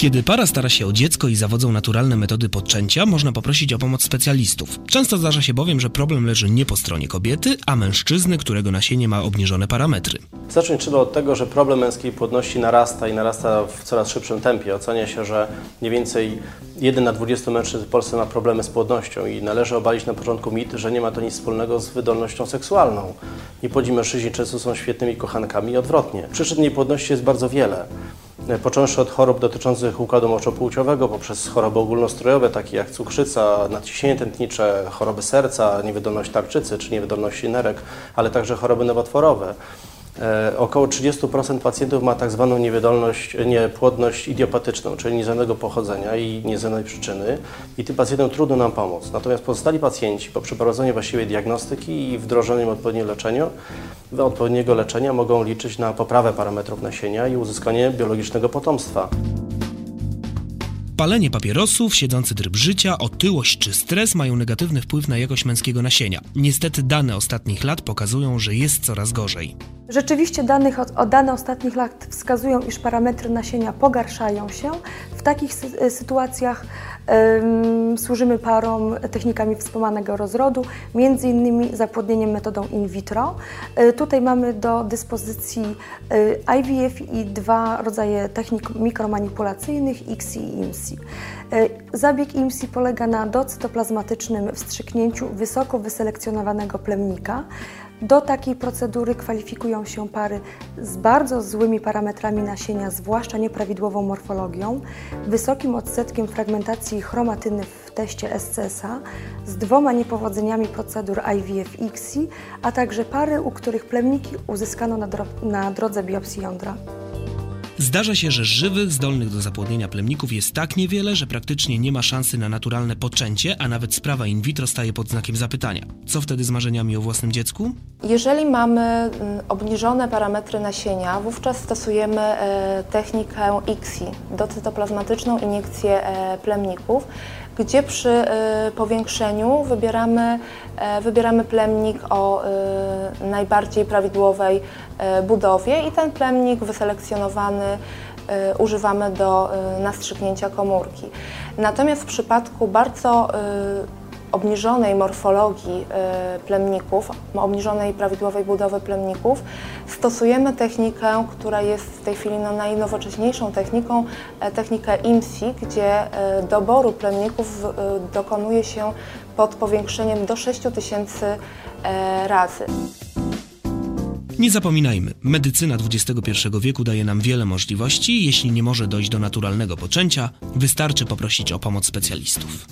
Kiedy para stara się o dziecko i zawodzą naturalne metody podczęcia, można poprosić o pomoc specjalistów. Często zdarza się bowiem, że problem leży nie po stronie kobiety, a mężczyzny, którego nasienie ma obniżone parametry. Zacząć trzeba od tego, że problem męskiej płodności narasta i narasta w coraz szybszym tempie. Ocenia się, że mniej więcej 1 na 20 mężczyzn w Polsce ma problemy z płodnością i należy obalić na początku mit, że nie ma to nic wspólnego z wydolnością seksualną. Niepłodzi mężczyźni często są świetnymi kochankami i odwrotnie. Przyczyn niepłodności jest bardzo wiele począwszy od chorób dotyczących układu moczopłciowego, poprzez choroby ogólnostrojowe, takie jak cukrzyca, nadciśnienie tętnicze, choroby serca, niewydolność tarczycy czy niewydolności nerek, ale także choroby nowotworowe. E, około 30% pacjentów ma tak zwaną niewydolność, niepłodność idiopatyczną, czyli nieznanego pochodzenia i nieznanej przyczyny i tym pacjentom trudno nam pomóc. Natomiast pozostali pacjenci po przeprowadzeniu właściwej diagnostyki i wdrożeniu odpowiedniego leczenia, odpowiedniego leczenia mogą liczyć na poprawę parametrów nasienia i uzyskanie biologicznego potomstwa. Palenie papierosów, siedzący tryb życia, otyłość czy stres mają negatywny wpływ na jakość męskiego nasienia. Niestety dane ostatnich lat pokazują, że jest coraz gorzej. Rzeczywiście danych, o dane ostatnich lat wskazują, iż parametry nasienia pogarszają się. W takich sy sytuacjach ym, służymy parom technikami wspomaganego rozrodu, między innymi zapłodnieniem metodą in vitro. Y, tutaj mamy do dyspozycji y, IVF i dwa rodzaje technik mikromanipulacyjnych, ICSI i IMSI. Zabieg IMSI polega na docytoplazmatycznym wstrzyknięciu wysoko wyselekcjonowanego plemnika. Do takiej procedury kwalifikują się pary z bardzo złymi parametrami nasienia, zwłaszcza nieprawidłową morfologią, wysokim odsetkiem fragmentacji chromatyny w teście SCSA, z dwoma niepowodzeniami procedur IVF-ICSI, a także pary, u których plemniki uzyskano na, dro na drodze biopsji jądra. Zdarza się, że żywych, zdolnych do zapłodnienia plemników jest tak niewiele, że praktycznie nie ma szansy na naturalne poczęcie, a nawet sprawa in vitro staje pod znakiem zapytania. Co wtedy z marzeniami o własnym dziecku? Jeżeli mamy mm, obniżone parametry nasienia, wówczas stosujemy e, technikę ICSI, docytoplazmatyczną iniekcję e, plemników, gdzie przy e, powiększeniu wybieramy, wybieramy plemnik o najbardziej prawidłowej budowie i ten plemnik wyselekcjonowany używamy do nastrzyknięcia komórki. Natomiast w przypadku bardzo obniżonej morfologii y, plemników, obniżonej prawidłowej budowy plemników, stosujemy technikę, która jest w tej chwili no, najnowocześniejszą techniką, e, technikę IMSI, gdzie e, doboru plemników e, dokonuje się pod powiększeniem do 6000 razy. Nie zapominajmy, medycyna XXI wieku daje nam wiele możliwości. Jeśli nie może dojść do naturalnego poczęcia, wystarczy poprosić o pomoc specjalistów.